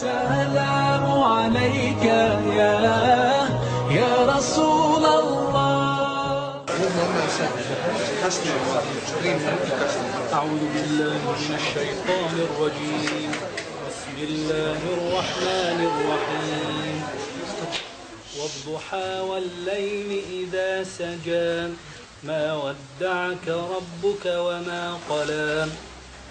السلام عليك يا يا رسول الله. أعوذ بالله من الشيطان الرجيم. بسم الله الرحمن الرحيم. والضحى والليل إذا سجى. ما ودعك ربك وما قلى.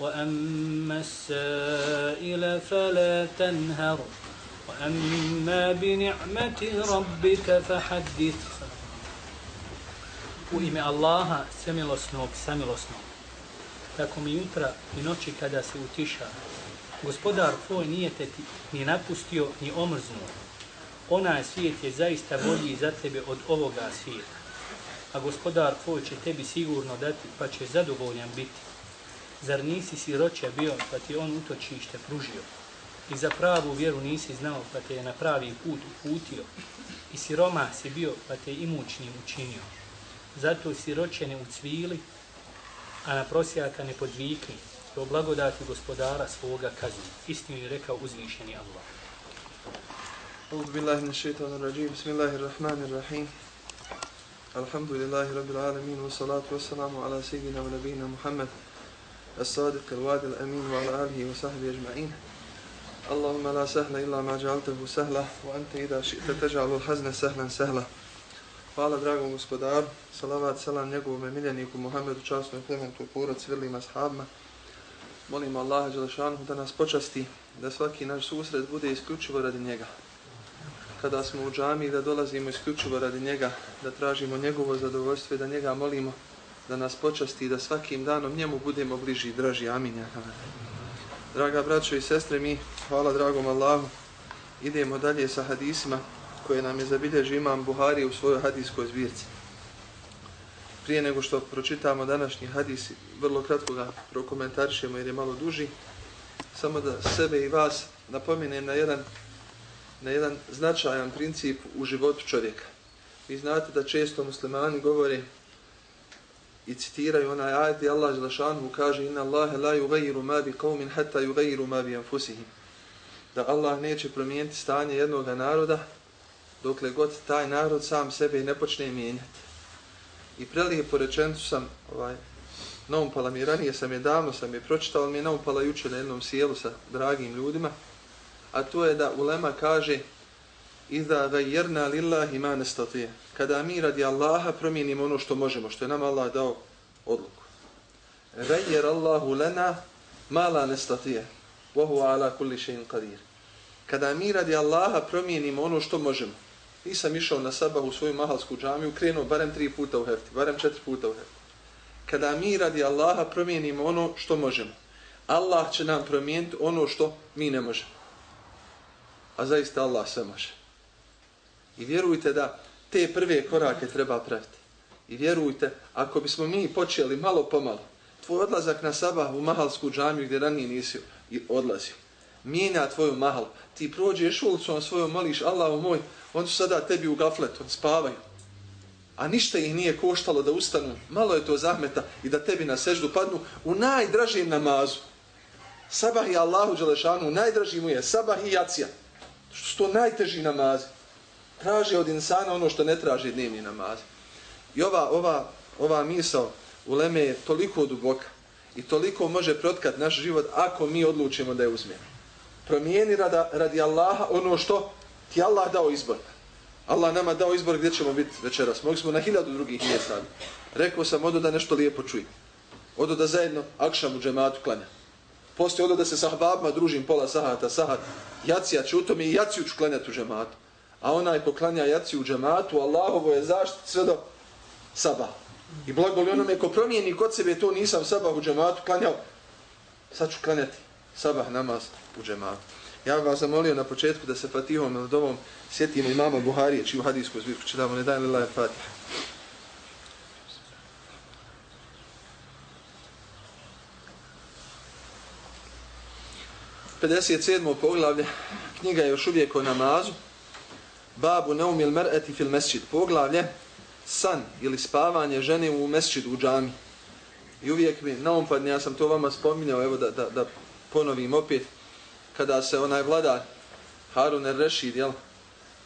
وأما السائل فلا تنهر وأما بنعمة ربك فحدث U ime Allaha, samilosnog, samilosnog. Tako mi jutra i noći kada se utiša, gospodar tvoj nije te ti ni napustio, ni omrznuo. Onaj svijet je zaista bolji za tebe od ovoga svijeta. A gospodar tvoj će tebi sigurno dati, pa će zadovoljan biti. Zar nisi siroća bio, pa ti on utočište pružio? I za pravu vjeru nisi znao, pa te je na pravi put uputio. I siroma si bio, pa te imućnim učinio zato siročene u cvili, a na prosjaka ne podvikni, do blagodati gospodara svoga kazni. Istinu je rekao uzvišeni Allah. أعوذ بالله من الشيطان الرجيم بسم الله الرحمن الرحيم الحمد لله رب العالمين والصلاة والسلام على سيدنا ونبينا محمد الصادق الوعد الأمين وعلى آله وصحبه أجمعين اللهم لا سهل إلا ما جعلته سهلا وأنت إذا شئت تجعل الحزن سهلا سهلا Hvala dragom gospodaru, salavat salam njegovom miljeniku Muhammedu, časnoj plementu, porodci, vrlima ashabima. Molim Allaha Đelešanu da nas počasti, da svaki naš susret bude isključivo radi njega. Kada smo u džami, da dolazimo isključivo radi njega, da tražimo njegovo zadovoljstvo da njega molimo da nas počasti da svakim danom njemu budemo bliži i draži. Amin. Draga braćo i sestre, mi, hvala dragom Allahu, idemo dalje sa hadisima koje nam je zabilježi imam Buhari u svojoj hadiskoj zbirci. Prije nego što pročitamo današnji hadis, vrlo kratko ga prokomentarišemo jer je malo duži, samo da sebe i vas napomenem na jedan, na jedan značajan princip u životu čovjeka. Vi znate da često muslimani govore i citiraju onaj ajet i Allah Želešanu kaže inna Allahe la yugayru ma bi qawmin hatta yugayru ma bi anfusihim. Da Allah neće promijeniti stanje jednog naroda dokle god taj narod sam sebe ne počne mijenjati. I prelijepo rečencu sam, ovaj, naumpala mi ranije, sam je davno, sam je pročitao, ali mi je naumpala juče na jednom sjelu sa dragim ljudima, a to je da Ulema kaže Iza gajerna lillahi ma nestatije. Kada mi radi Allaha promijenimo ono što možemo, što je nam Allah dao odluku. Gajer Allahu lena ma la nestatije. Vohu ala kulli še'in qadir. Kada mi radi Allaha promijenimo ono što možemo, Nisam išao na sabah u svoju mahalsku džamiju, krenuo barem tri puta u hefti, barem četiri puta u hefti. Kada mi radi Allaha promijenimo ono što možemo, Allah će nam promijeniti ono što mi ne možemo. A zaista Allah sve može. I vjerujte da te prve korake treba praviti. I vjerujte, ako bismo mi počeli malo pomalo, tvoj odlazak na sabah u mahalsku džamiju gdje ranije nisi odlazio, mijenja tvoju mahal. Ti prođeš ulicom svoju, moliš Allahu moj, on su sada tebi u gafletu, spavaju. A ništa ih nije koštalo da ustanu, malo je to zahmeta i da tebi na seždu padnu u najdražijem namazu. Sabah i Allahu Đelešanu, najdraži mu je sabah i jacija. Što su to najteži namazi. Traži od insana ono što ne traži dnevni namaz. I ova, ova, ova misao u Leme je toliko duboka i toliko može protkat naš život ako mi odlučimo da je uzmijemo promijeni rada, radi Allaha ono što ti Allah dao izbor. Allah nama dao izbor gdje ćemo biti večeras. Mogli smo na hiljadu drugih mjesta. Rekao sam, odo da nešto lijepo čujem. Odo da zajedno akšam u džematu klanja. Poslije odo da se sa ahbabima družim pola sahata, sahat. Jacija ću u tome i jaciju ću klanjati u džematu. A onaj ko klanja jaciju u džematu, Allahovo je zaštit sve do sabah. I blagoli onome ko promijeni kod sebe to nisam sabah u džematu klanjao. Sad ću klanjati sabah namaz u džematu. Ja bih vas zamolio na početku da se Fatihom ili dovom sjetimo imama Buharije, čiju hadijsku zbirku čitamo, ne daj li laje Fatiha. Pedeset sedmo poglavlje, knjiga je još uvijek o namazu. Babu neumil mer'eti fil mesčid. Poglavlje, san ili spavanje žene u mesčidu u džami. I uvijek mi naumpadne, ja sam to vama spominjao, evo da, da, da ponovim opet, kada se onaj vladar Harun el-Rešid, jel,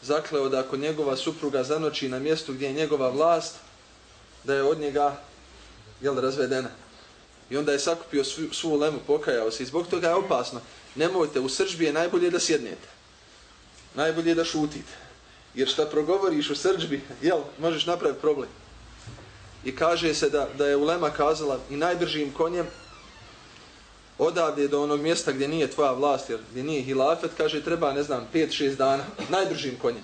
zakleo da ako njegova supruga zanoči na mjestu gdje je njegova vlast, da je od njega, jel, razvedena. I onda je sakupio svu, svu lemu, pokajao se. I zbog toga je opasno. Nemojte, u sržbi je najbolje da sjednete. Najbolje je da šutite. Jer šta progovoriš u srđbi, jel, možeš napraviti problem. I kaže se da, da je Ulema kazala i najdržim konjem odavde do onog mjesta gdje nije tvoja vlast, jer gdje nije hilafet, kaže treba, ne znam, 5-6 dana, najdržim konjem.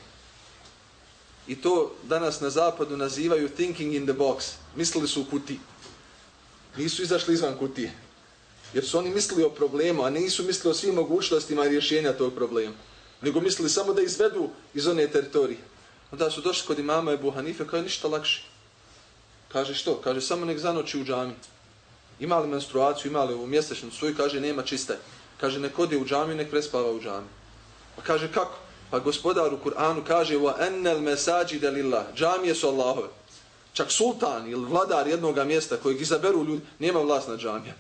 I to danas na zapadu nazivaju thinking in the box. Mislili su u kutiji. Nisu izašli izvan kutije. Jer su oni mislili o problemu, a nisu mislili o svim mogućnostima rješenja tog problema. Nego mislili samo da izvedu iz one teritorije. Onda su došli kod imama Ebu Hanife, kao je ništa lakše. Kaže što? Kaže samo nek zanoći u džami. Ima li menstruaciju, ima li ovu mjesečnu suju? Kaže nema čiste. Kaže nek ode u džami, nek prespava u džami. Pa kaže kako? Pa gospodar u Kur'anu kaže wa ennel mesađide lillah. Džamije su Allahove. Čak sultan ili vladar jednog mjesta kojeg izaberu ljudi, nema vlast na džamija.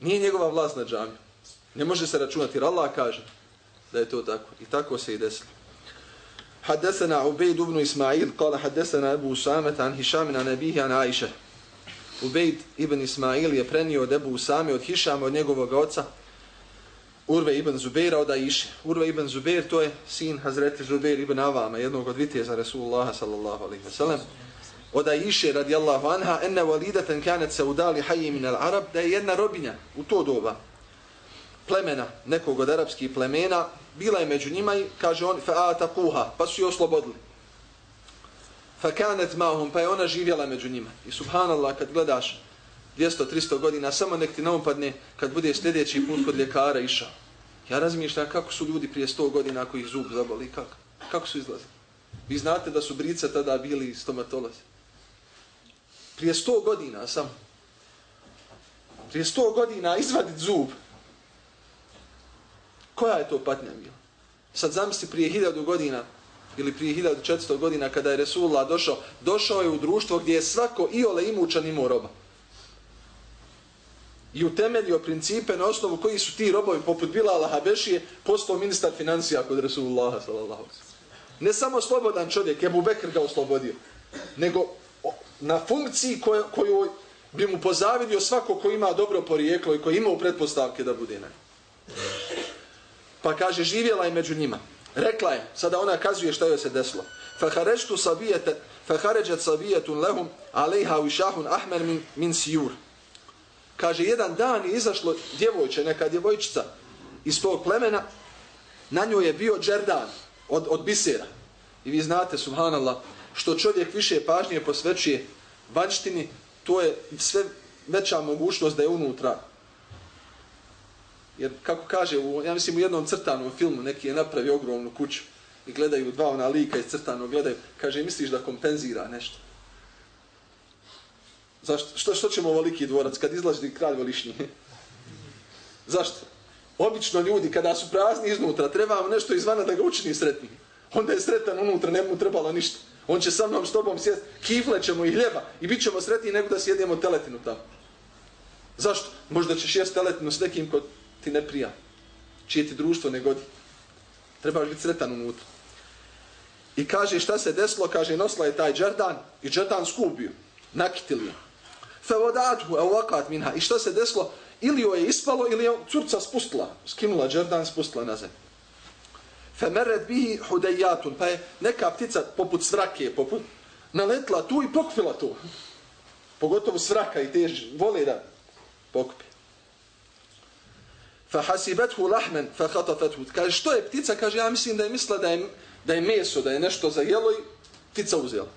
Nije njegova vlast na džamiju. Ne može se računati, jer Allah kaže da je to tako. I tako se i desilo. حدثنا عبيد بن إسماعيل قال حدثنا أبو سامة عن هشام عن أبيه عن عائشة Ubejd ibn Ismail je prenio od Ebu Usame od Hišama od njegovog oca Urve ibn Zubeira od Aiše. Urve ibn Zubeir to je sin Hazreti Zubeir ibn Avama, jednog od viteza Rasulullaha sallallahu alaihi wa sallam. Od Aiše radijallahu anha enne validatan kanet se udali haji min al Arab da je jedna robinja u to doba plemena, nekog od arapskih plemena, bila je među njima i kaže on fa pa su je oslobodili. Fakanet mahum, pa je ona živjela među njima. I subhanallah, kad gledaš 200-300 godina, samo nek ti naupadne um kad bude sljedeći put kod ljekara išao. Ja razmišljam kako su ljudi prije 100 godina ako ih zub zaboli, kako? Kako su izlazili? Vi znate da su brice tada bili stomatolozi. Prije 100 godina sam. Prije 100 godina izvadit zub. Koja je to patnja bila? Sad zamisli prije 1000 godina ili prije 1400 godina kada je Resulullah došao, došao je u društvo gdje je svako i ole imućan imao roba. I utemeljio principe na osnovu koji su ti robovi poput Bilala Habešije postao ministar financija kod Resulullah sallallahu Ne samo slobodan čovjek, Ebu Bekr ga oslobodio, nego na funkciji koju, koju bi mu pozavidio svako ko ima dobro porijeklo i koji ima u pretpostavke da bude na Pa kaže, živjela je među njima. Rekla je, sada ona kazuje šta joj se desilo. Fahaređtu sabijete, fahaređet sabijetun lehum, alejha višahun ahmer min, min sijur. Kaže, jedan dan je izašlo djevojče, neka djevojčica iz tog plemena, na njoj je bio džerdan od, od bisera. I vi znate, subhanallah, što čovjek više pažnje posvećuje vanštini, to je sve veća mogućnost da je unutra Jer kako kaže, u, ja mislim u jednom crtanom filmu neki je napravio ogromnu kuću i gledaju dva ona lika iz crtanog, gledaju, kaže, misliš da kompenzira nešto? Zašto? Što, što ćemo ovoliki dvorac kad izlazi kralj volišnji? Zašto? Obično ljudi kada su prazni iznutra, trebamo nešto izvana da ga učini sretnim. Onda je sretan unutra, ne mu trebalo ništa. On će sa mnom s tobom sjest, kifle ćemo i hljeba i bit ćemo sretni nego da sjedemo teletinu tamo. Zašto? Možda ćeš jesti teletinu s nekim kod ti ne prija. Čije ti društvo ne godi. Trebaš biti sretan unutra. I kaže šta se desilo, kaže nosila je taj džerdan i džerdan skubio. Nakitili je. Fe vodatu evakat minha. I šta se desilo? Ili joj je ispalo ili je curca spustila. Skinula džerdan, spustila na zemlju. Femeret bihi hudejatun. Pa je neka ptica poput svrake, poput naletla tu i pokvila tu. Pogotovo svraka i tež vole da pokupi fa hasibathu lahman fa khatafathu kaže što je ptica? Kaže ja mislim da je mislila da je da je meso da je nešto za jelo i ptica uzela.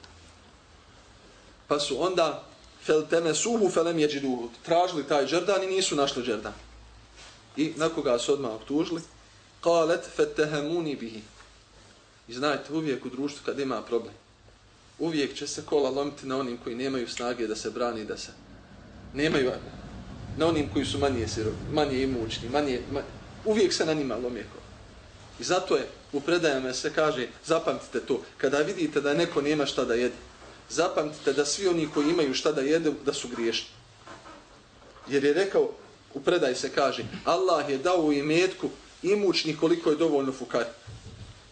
Pa su onda fel temesuhu felem yajiduhu tražili taj džerdan i nisu našli džerdan i na koga su odmah optužili? Kalet fettehamuni bihi. I znajte, uvijek u društvu kad ima problem, uvijek će se kola lomiti na onim koji nemaju snage da se brani, da se nemaju na onim koji su manje sirovi, manje imućni, manje, manje, uvijek se na njima lomije. I zato je u predajama se kaže, zapamtite to, kada vidite da neko nema šta da jede, zapamtite da svi oni koji imaju šta da jede, da su griješni. Jer je rekao, u predaj se kaže, Allah je dao u imetku imućni koliko je dovoljno fukari.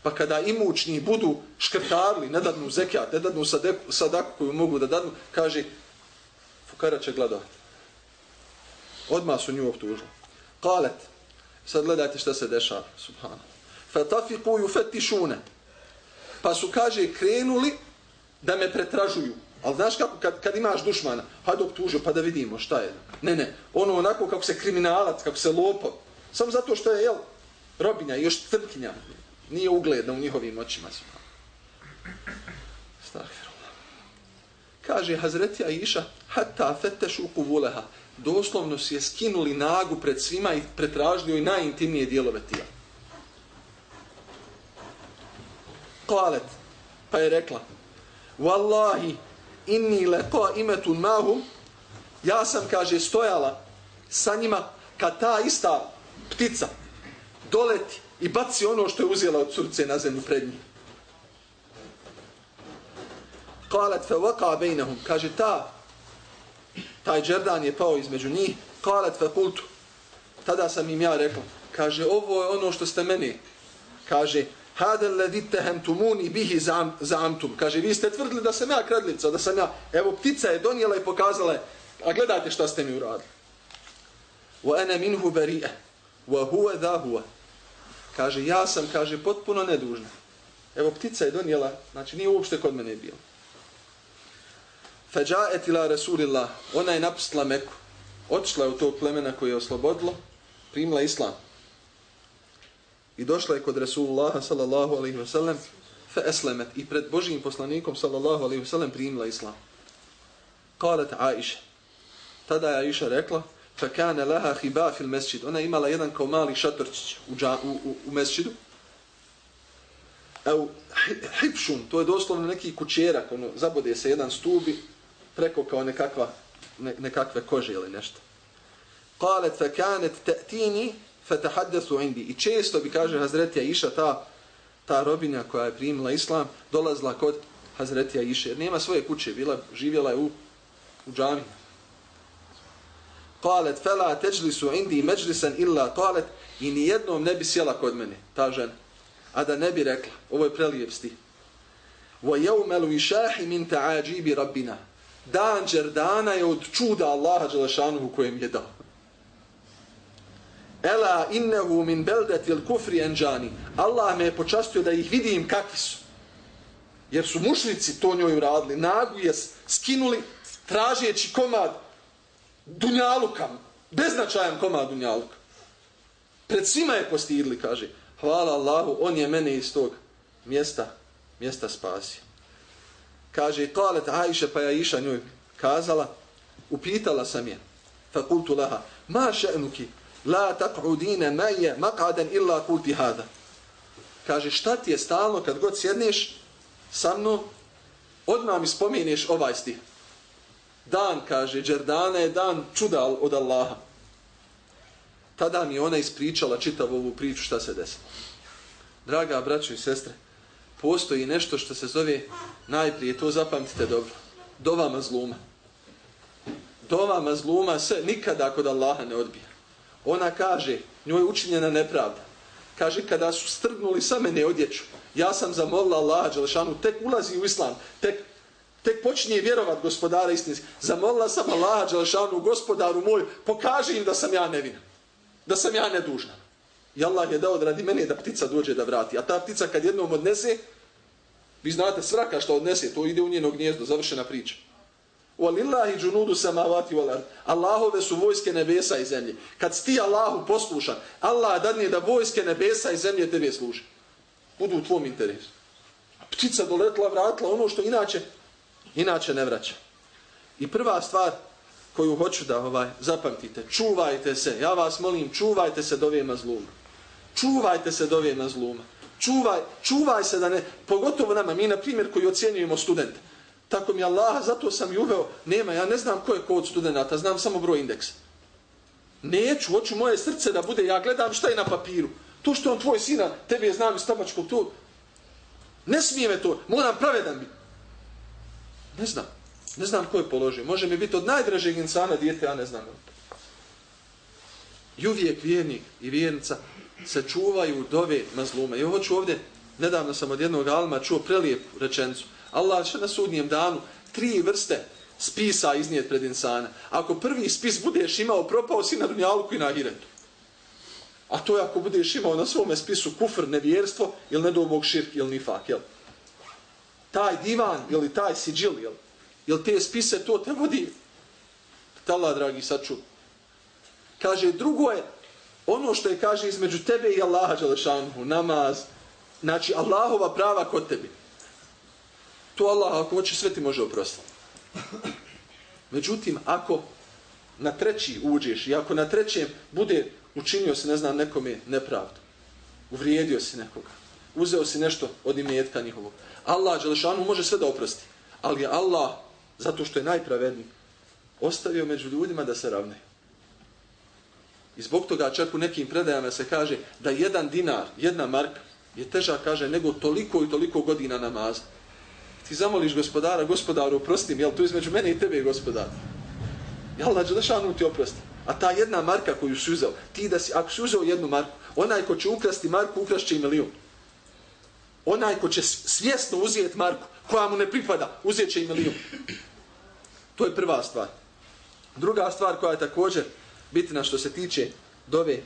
Pa kada imućni budu škrtarli, ne dadnu zekijat, ne dadnu sadaku koju mogu da dadnu, kaže, fukara će gladovati. Odmah su nju optužili. Kalet, sad gledajte šta se dešava, subhana. Fatafiku ju. Pa su, kaže, krenuli da me pretražuju. Ali znaš kako, kad, kad imaš dušmana, hajde optužio pa da vidimo šta je. Ne, ne, ono onako kako se kriminalac, kako se lopo. Samo zato što je, jel, robinja i još crkinja. Nije ugledna u njihovim očima. Stahfirullah. Kaže Hazreti Aisha, hatta fetešu kuvuleha. Doslovno si je skinuli nagu pred svima i pretražili joj najintimnije dijelove tijela. Kalet, pa je rekla, Wallahi, inni leqa imetun mahum, ja sam, kaže, stojala sa njima kad ta ista ptica doleti i baci ono što je uzela od curce na zemlju pred njim. Kalet fe vaka bejnehum, kaže, ta, taj Đerdan je pao između njih, kalat fakultu, tada sam im ja rekao, kaže, ovo je ono što ste meni, kaže, hada alladhi tahamtumuni bihi zamtum. Kaže vi ste tvrdili da sam ja kradljica, da sam ja evo ptica je donijela i pokazala je a gledajte šta ste mi uradili. Wa ana minhu bari'a wa huwa dha huwa. Kaže ja sam kaže potpuno nedužna. Evo ptica je donijela znači nije uopšte kod mene bilo faja'at ila rasulillah ona je napustila Meku otišla je u tog plemena koje je oslobodilo primila islam i došla je kod Rasulullah sallallahu alaihi wa sallam fa eslemet i pred Božijim poslanikom sallallahu alaihi wa sallam primila islam. Kalet Aisha. Tada je Aisha rekla fa kane laha hiba fil mesčid. Ona imala jedan kao mali šatorčić u, u, u, u mesčidu. Evo, hipšun, to je doslovno neki kućerak, ono, zabode se jedan stubi preko kao nekakva, ne, nekakve kože ili nešto. Kalet fa kanet ta'tini tahaddesu indi. I često bi kaže Hazretija Iša, ta ta robinja koja je primila islam dolazla kod Hazretija Aisha. Jer nema svoje kuće bila živjela je u u džamii qalet fala tajlisu indi međlisan illa qalet i nijednom ne bi sjela kod mene ta žena. A da ne bi rekla ovo je prelijep stih wa yawmal wishahi min ta'ajibi rabbina dan Đerdana je od čuda Allaha dželešanu kojem je dao Ela innehu min beldetil kufri enđani. Allah me je počastio da ih vidim kakvi su. Jer su mušnici to njoj uradili. Nagu je skinuli tražeći komad dunjaluka. Beznačajan komad dunjaluka. Pred svima je postidli, kaže. Hvala Allahu, on je mene iz tog mjesta, mjesta spasio. Kaže, kalet Aisha, pa ja iša njoj kazala, upitala sam je, fakultu laha, ma še'nuki, la taq'udina meje maq'aden illa qulti hada. Kaže šta ti je stalno kad god sjedneš sa mnom odmah mi spomeneš ovaj stih. Dan kaže Đerdana je dan čuda od Allaha. Tada mi ona ispričala čitavu ovu priču šta se desilo. Draga braćo i sestre postoji nešto što se zove najprije to zapamtite dobro dova mazluma dova mazluma se nikada kod Allaha ne odbija Ona kaže, njoj je učinjena nepravda. Kaže, kada su strgnuli sa mene odjeću, ja sam zamolila Allaha Đelešanu, tek ulazi u islam, tek, tek počinje vjerovat gospodara istinski. Zamolila sam Allaha Đelešanu, gospodaru moj, pokaži im da sam ja nevina, da sam ja nedužna. I Allah je dao da radi mene da ptica dođe da vrati. A ta ptica kad jednom odnese, vi znate svraka što odnese, to ide u njeno gnjezdo, završena priča. Walillahi junudu samavati wal ard. Allahove su vojske nebesa i zemlje. Kad ti Allahu posluša, Allah dadne da vojske nebesa i zemlje tebe služe. Budu u tvom interesu. Ptica doletla, vratila ono što inače inače ne vraća. I prva stvar koju hoću da ovaj zapamtite, čuvajte se. Ja vas molim, čuvajte se do ove mazluma čuvajte se dove mazluma. Čuvaj, čuvaj se da ne, pogotovo nama, mi na primjer koji ocjenjujemo studente. Tako mi Allah, zato sam i uveo, nema, ja ne znam ko je ko od studenta, znam samo broj indeksa. Neću, hoću moje srce da bude, ja gledam šta je na papiru. To što on tvoj sina, tebi je znam iz tabačkog, to... Ne smije me to, moram pravedan biti. Ne znam, ne znam ko je položio. Može mi biti od najdražeg insana dijete, ja ne znam. I uvijek vjernik i vjernica se čuvaju dove mazluma. I hoću ovdje, nedavno sam od jednog alma čuo prelijepu rečencu. Allah će na sudnjem danu tri vrste spisa iznijet pred insana. Ako prvi spis budeš imao, propao si na dunjalku i na hiretu. A to je ako budeš imao na svome spisu kufr, nevjerstvo, ili nedobog Bog širk, ili nifak, jel? Taj divan, ili taj siđil, jel? Jel te spise to te vodi? Tala, dragi, saču. Kaže, drugo je, ono što je, kaže, između tebe i Allaha, Đalešanhu, namaz, znači, Allahova prava kod tebi. To Allah, ako hoće, sve ti može oprostiti. Međutim, ako na treći uđeš i ako na trećem bude učinio se, ne znam, nekome nepravdu, uvrijedio si nekoga, uzeo si nešto od imetka njihovog, Allah, Đelešanu, može sve da oprosti. Ali je Allah, zato što je najpravedniji, ostavio među ljudima da se ravne. I zbog toga čak u nekim predajama se kaže da jedan dinar, jedna marka, je teža, kaže, nego toliko i toliko godina namaza ti zamoliš gospodara, gospodaru, oprosti mi, jel tu između mene i tebe, gospodar? Jel, znači, da šanu ti oprosti? A ta jedna marka koju si uzeo, ti da si, ako si uzeo jednu marku, onaj ko će ukrasti marku, ukrašće i milijun. Onaj ko će svjesno uzijeti marku, koja mu ne pripada, uzijet će i milijun. To je prva stvar. Druga stvar koja je također bitna što se tiče dove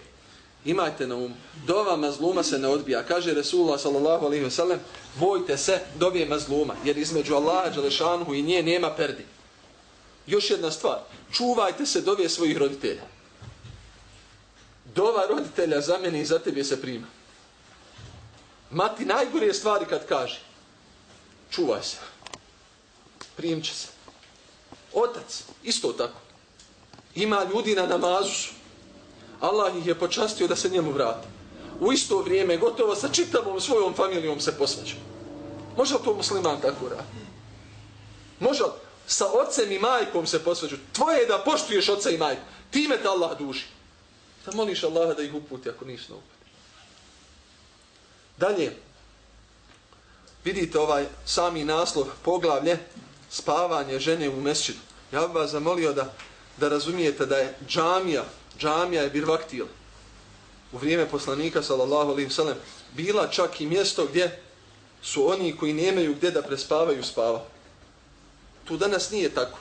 Imajte na um. Dova mazluma se ne odbija. Kaže Resulullah sallallahu alaihi wasallam, bojte se dove mazluma, jer između Allaha Đalešanhu i nje nema perdi. Još jedna stvar. Čuvajte se dove svojih roditelja. Dova roditelja za mene i za tebe se prima. Mati najgore stvari kad kaže. Čuvaj se. Primće se. Otac, isto tako. Ima ljudi na namazu Allah ih je počastio da se njemu vrate. U isto vrijeme, gotovo sa čitavom svojom familijom se posvađa. Može to musliman tako raditi? Može sa ocem i majkom se posvađu? Tvoje je da poštuješ oca i majku. Time te Allah duži. Da moliš Allaha da ih uputi ako nisi na uputi. Dalje, vidite ovaj sami naslov, poglavlje, spavanje žene u mesčidu. Ja bih vas zamolio da, da razumijete da je džamija džamija je birvaktil u vrijeme poslanika sallallahu alaihi sallam bila čak i mjesto gdje su oni koji nemaju gdje da prespavaju spava. Tu danas nije tako.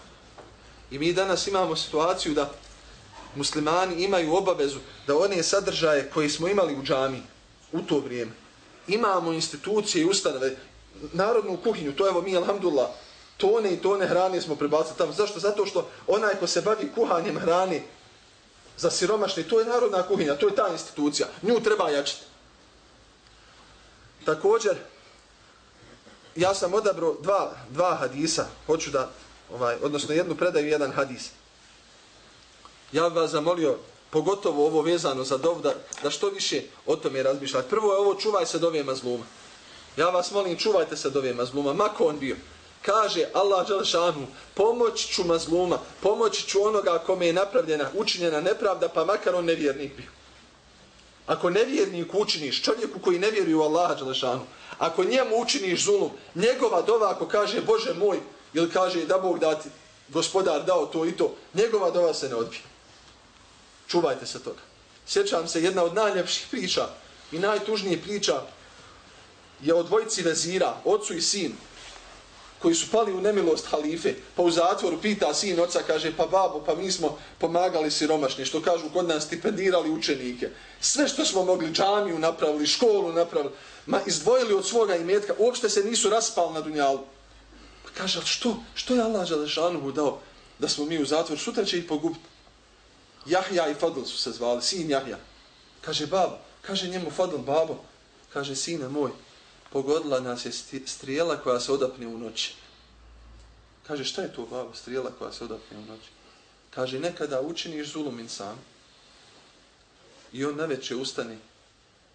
I mi danas imamo situaciju da muslimani imaju obavezu da one sadržaje koje smo imali u džami u to vrijeme. Imamo institucije i ustanove, narodnu kuhinju, to evo mi, alhamdulillah, tone i tone hrane smo prebacili tamo. Zašto? Zato što onaj ko se bavi kuhanjem hrane za siromašni, to je narodna kuhinja, to je ta institucija. Nju treba jačiti. Također, ja sam odabrao dva, dva hadisa, hoću da, ovaj, odnosno jednu predaju, jedan hadis. Ja bih vas zamolio, pogotovo ovo vezano za dov, da, da što više o tome razmišljati. Prvo je ovo, čuvaj se dove mazluma. Ja vas molim, čuvajte se dove mazluma, mako on bio kaže Allah Đelešanu, pomoć ću mazluma, pomoć ću onoga kome je napravljena, učinjena nepravda, pa makar on nevjernik bio. Ako nevjernik učiniš, čovjeku koji ne vjeruje u Allaha Đelešanu, ako njemu učiniš zulum, njegova dova ako kaže Bože moj, ili kaže da Bog dati, gospodar dao to i to, njegova dova se ne odbije. Čuvajte se toga. Sjećam se jedna od najljepših priča i najtužnije priča je o dvojici vezira, ocu i sinu koji su pali u nemilost halife, pa u zatvoru pita sin oca, kaže, pa babo, pa mi smo pomagali siromašni, što kažu, kod nas stipendirali učenike. Sve što smo mogli, džamiju napravili, školu napravili, ma izdvojili od svoga imetka, uopšte se nisu raspali na dunjalu. Pa kaže, što, što je Allah Žalešanu dao da smo mi u zatvor, sutra će ih pogubiti. Jahja i Fadl su se zvali, sin Jahja. Kaže, babo, kaže njemu Fadl, babo, kaže, sine moj, pogodila nas je strijela koja se odapne u noći. Kaže, šta je to, babo, strijela koja se odapne u noći? Kaže, nekada učiniš zulum insan i on na večer ustane,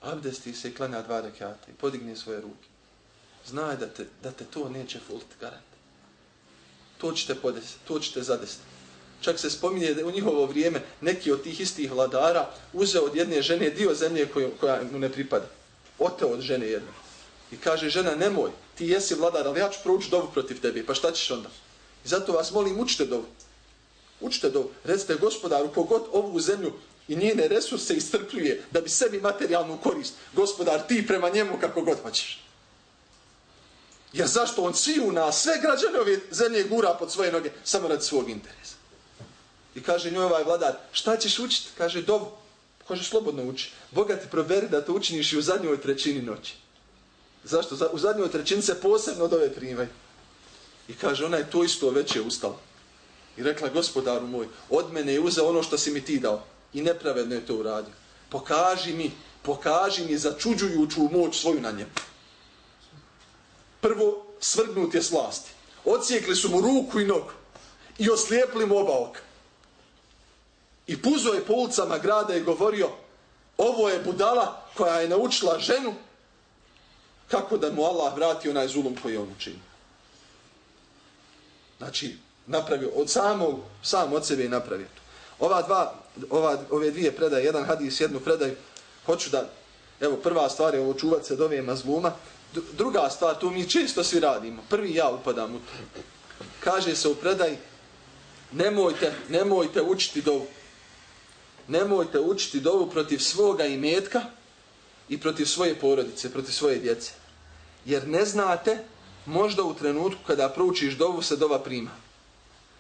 abdesti se i klanja dva rekata i podigne svoje ruke. Znaj da te, da te to neće fult garant. To ćete podesiti, to ćete zadesiti. Čak se spominje da u njihovo vrijeme neki od tih istih vladara uzeo od jedne žene dio zemlje koju, koja mu ne pripada. Oteo od žene jedne. I kaže, žena, nemoj, ti jesi vladar, ali ja ću proučiti dovu protiv tebe. Pa šta ćeš onda? I zato vas molim, učite dovu. Učite dovu. Recite, gospodaru, kogod ovu zemlju i njene resurse istrpljuje da bi sebi materijalnu korist, gospodar, ti prema njemu kako god hoćeš. Jer zašto on svi u nas, sve građane ove zemlje gura pod svoje noge, samo radi svog interesa. I kaže njoj ovaj vladar, šta ćeš učiti? Kaže, dovu. Kaže, slobodno uči. Boga ti proveri da to učiniš i u zadnjoj trećini noći. Zašto? U zadnjoj trećini se posebno od ove primaju. I kaže, ona je to isto već je ustala. I rekla, gospodaru moj, od mene je uzeo ono što si mi ti dao. I nepravedno je to uradio. Pokaži mi, pokaži mi začuđujuću moć svoju na njemu. Prvo, svrgnut je slasti. Ocijekli su mu ruku i nogu. I oslijepili mu oba oka. I puzo je po ulicama grada i govorio, ovo je budala koja je naučila ženu kako da mu Allah vrati onaj zulum koji on učini. Znači, napravio od samog, sam od sebe je napravio to. Ova dva, ova, ove dvije predaje, jedan hadis, jednu predaju, hoću da, evo, prva stvar je ovo čuvat se dove mazluma, druga stvar, to mi često svi radimo, prvi ja upadam u to. Kaže se u predaj, nemojte, nemojte učiti dovu. Nemojte učiti dovu protiv svoga imetka i protiv svoje porodice, protiv svoje djece. Jer ne znate, možda u trenutku kada proučiš dovu se dova prima.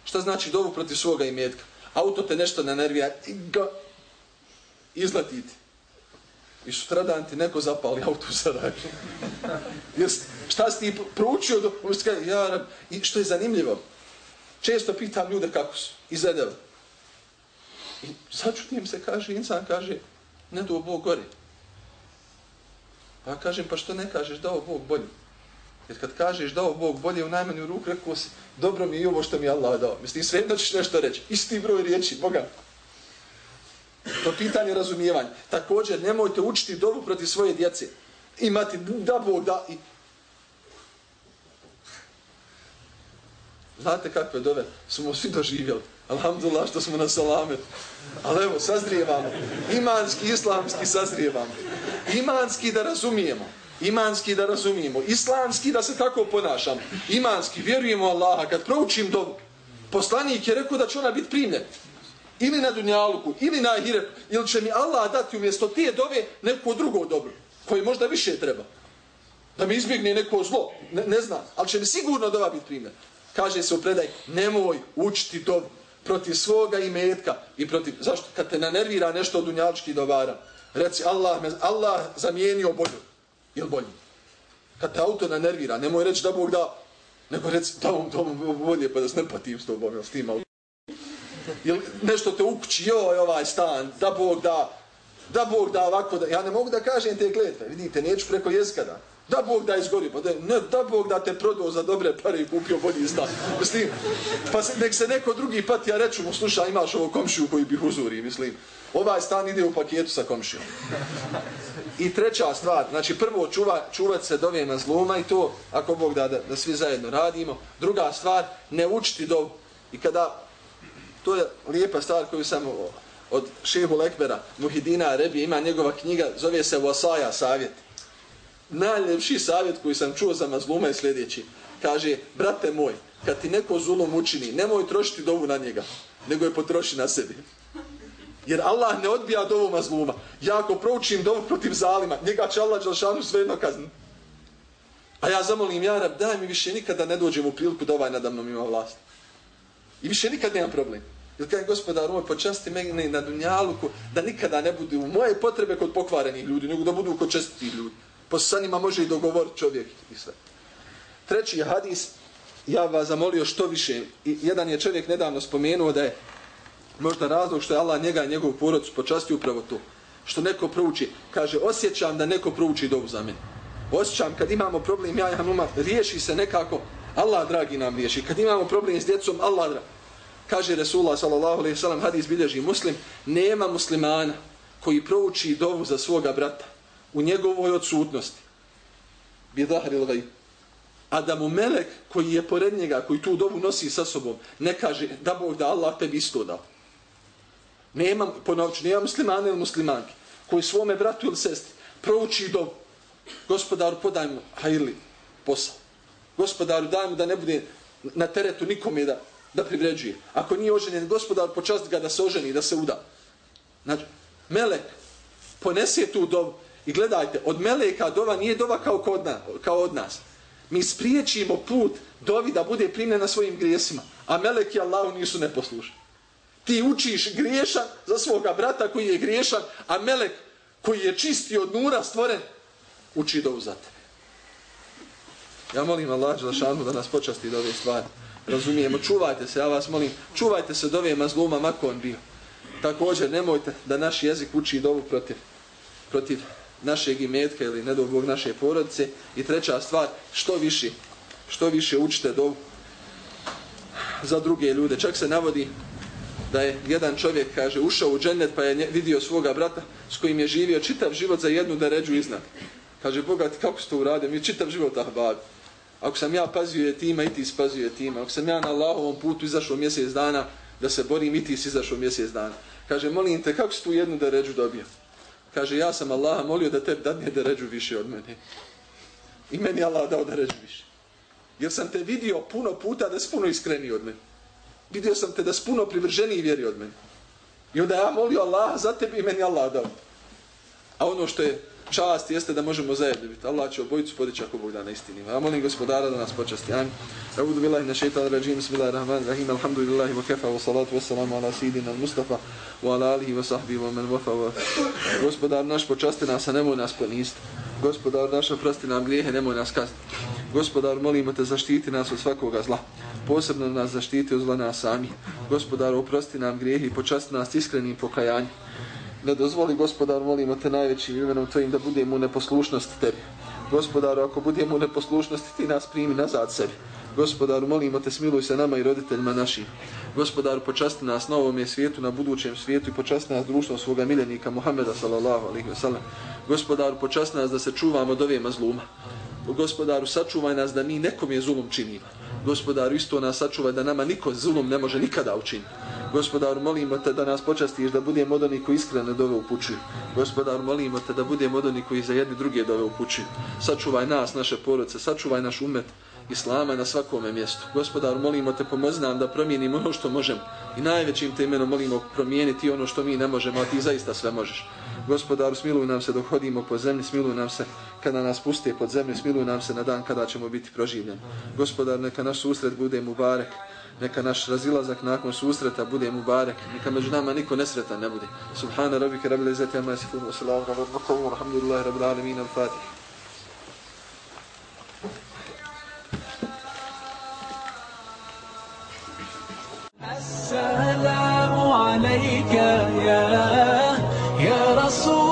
Šta znači dovu protiv svoga imetka? Auto te nešto nanervija i ga izlatiti. I sutradan ti neko zapali auto račun. Jest, šta si ti proučio? Do, ja, I što je zanimljivo, često pitam ljude kako su. Izvedeo. I začutim se, kaže, insan kaže, ne do Bog gore. Pa kažem, pa što ne kažeš dao Bog bolje? Jer kad kažeš dao Bog bolje, u najmanju ruku rekao si, dobro mi je ovo što mi Allah dao. Mislim, sve jedno ćeš nešto reći. Isti broj riječi, Boga. To pitanje razumijevanja. Također, nemojte učiti dovu protiv svoje djece. Imati, da Bog da. I... Znate kakve dove smo svi doživjeli. Alhamdulillah što smo na salamet. Ali evo, sazrijevamo. Imanski, islamski sazrijevamo. Imanski da razumijemo. Imanski da razumijemo. Islamski da se tako ponašamo. Imanski, vjerujemo Allaha. Kad proučim dobu, poslanik je rekao da će ona biti primljen. Ili na dunjaluku, ili na ahiretu. Ili će mi Allah dati umjesto te dove neko drugo dobro. Koje možda više treba. Da mi izbjegne neko zlo. Ne, ne znam. Ali će mi sigurno dova biti primljen. Kaže se u predaj, nemoj učiti dobu protiv svoga imetka i protiv, zašto? Kad te nanervira nešto od dunjaličkih dobara, reci Allah, me, Allah zamijenio bolju. Ili bolji? Kad te auto nanervira, nemoj reći da Bog da, nego reci da vam to bolje pa da se ne patim s tobom, s tim autom. Ili nešto te ukući, joj ovaj stan, da Bog da, da Bog da ovako, da, ja ne mogu da kažem te gledve, vidite, neću preko jezika da. Da Bog da izgori, pa da, ne, da Bog da te prodao za dobre pare i kupio bolji stan. Mislim, pa se, nek se neko drugi pati, ja reću mu, slušaj, imaš ovo komšiju koji bih uzuri, mislim. Ovaj stan ide u paketu sa komšijom. I treća stvar, znači prvo čuva, čuvat se dove na zloma i to, ako Bog da, da, da svi zajedno radimo. Druga stvar, ne učiti do I kada, to je lijepa stvar koju sam od šehu Lekbera, Muhidina Rebi, ima njegova knjiga, zove se Vosaja savjeti najljepši savjet koji sam čuo za mazluma je sljedeći. Kaže, brate moj, kad ti neko zulom učini, nemoj trošiti dovu na njega, nego je potroši na sebi. Jer Allah ne odbija dovu mazluma. Ja ako proučim dovu protiv zalima, njega će Allah Đalšanu svejedno kazniti. A ja zamolim, ja rab, daj mi više nikada ne dođem u priliku da ovaj nadamnom ima vlast. I više nikad nemam problem. Jer kaj gospodar moj, počasti mene na dunjaluku da nikada ne budu u moje potrebe kod pokvarenih ljudi, nego da budu kod čestitih ljudi. Po sanima može i dogovoriti čovjek i sve. Treći hadis, ja vas zamolio što više. I jedan je čovjek nedavno spomenuo da je možda razlog što je Allah njega i njegov porodicu počasti upravo to. Što neko prouči. Kaže, osjećam da neko prouči dovu za mene. Osjećam kad imamo problem, ja imam uma, riješi se nekako. Allah dragi nam riješi. Kad imamo problem s djecom, Allah dragi. Kaže Resulullah sallallahu hadis bilježi muslim, nema muslimana koji prouči dovu za svoga brata u njegovoj odsutnosti. Bi zahril gajb. A da mu melek koji je pored njega, koji tu dovu nosi sa sobom, ne kaže da Bog da Allah tebi isto dao. Nema, ponovću, nema muslimane ili muslimanke koji svome bratu ili sestri prouči do gospodaru podaj mu hajli posao. Gospodaru daj mu da ne bude na teretu nikome da, da privređuje. Ako nije oženjen, gospodar počast ga da se oženi, da se uda. Znači, melek ponese tu dobu i gledajte, od meleka dova nije dova kao, kod na, kao od nas. Mi spriječimo put dovi da bude primljen na svojim grijesima, a melek Allahu nisu neposlušni. Ti učiš griješan za svoga brata koji je griješan, a melek koji je čisti od nura stvoren, uči dovu za tebe. Ja molim Allah Đelšanu da nas počasti do ove stvari. Razumijemo, čuvajte se, ja vas molim, čuvajte se do ove mazluma, mako on bio. Također, nemojte da naš jezik uči dovu protiv, protiv našeg imetka ili nedobog naše porodice. I treća stvar, što više, što više učite dovu za druge ljude. Čak se navodi da je jedan čovjek, kaže, ušao u džennet pa je vidio svoga brata s kojim je živio čitav život za jednu da ređu iznad. Kaže, Boga kako ste to uradio? Mi čitav život ahbab. Ako sam ja pazio je tima i ti spazio je tima. Ako sam ja na Allahovom putu izašao mjesec dana da se borim i ti si izašao mjesec dana. Kaže, molim te, kako si tu jednu da ređu dobio? Kaže, ja sam Allaha molio da tebi dadne da ređu više od mene. I meni Allah dao da ređu više. Jer sam te vidio puno puta da si puno iskreniji od mene vidio sam te da si puno privrženiji vjeri od mene. I onda ja molio Allah za tebi i meni Allah dao. A ono što je čast jeste da možemo zajedno biti. Allah će obojicu podići ako Bog da na istini. Ja molim gospodara da nas počasti. Amin. Audu billahi na šeitan rajim. Bismillahirrahmanirrahim. Alhamdulillahi wa kefa wa salatu wa salamu ala sidina Mustafa wa ala alihi wa sahbihi wa man wafa wa... Gospodar naš počasti nas, a nemoj nas poniziti. Gospodar naš oprosti nam grijehe, nemoj nas kazniti. Gospodar molimo te zaštiti nas od svakoga zla posebno nas zaštiti od zla nas sami. Gospodar, oprosti nam grijehe i počasti nas iskrenim pokajanjem. Ne dozvoli, gospodar, molimo te najvećim imenom tvojim da budemo u neposlušnosti tebi. Gospodaru, ako budemo u neposlušnosti, ti nas primi nazad sebi. Gospodaru, molimo te, smiluj se nama i roditeljima našim. Gospodaru, počasti nas na ovom svijetu, na budućem svijetu i počasti nas društvom svoga miljenika Muhammeda sallallahu alaihi ve sallam. Gospodaru, počasti nas da se čuvamo od ove mazluma. Gospodaru, sačuvaj nas da mi nekom je zulum činimo. Gospodaru, isto nas sačuvaj da nama niko zulum ne može nikada učiniti. Gospodaru, molimo te da nas počastiš da budemo od onih koji iskreno dove upućuju. Gospodaru, molimo te da budemo od onih koji za jedni druge dove upućuju. Sačuvaj nas, naše porodice, sačuvaj naš umet Islama na svakome mjestu. Gospodaru, molimo te, pomozi nam da promijenimo ono što možemo. I najvećim te imenom molimo promijeniti ono što mi ne možemo, a ti zaista sve možeš. Gospodaru, smiluj nam se dok hodimo po zemlji, smiluj nam se kada nas puste pod zemlju, smiluj nam se na dan kada ćemo biti proživljeni. Gospodar, neka naš susret bude Mubarek, neka naš razilazak nakon susreta bude Mubarek, neka među nama niko nesretan ne bude. Subhana rabbika rabbil izzati amma yasifun wa salamun ala al-mursalin walhamdulillahi rabbil alamin al-fatih. السلام عليك يا يا رسول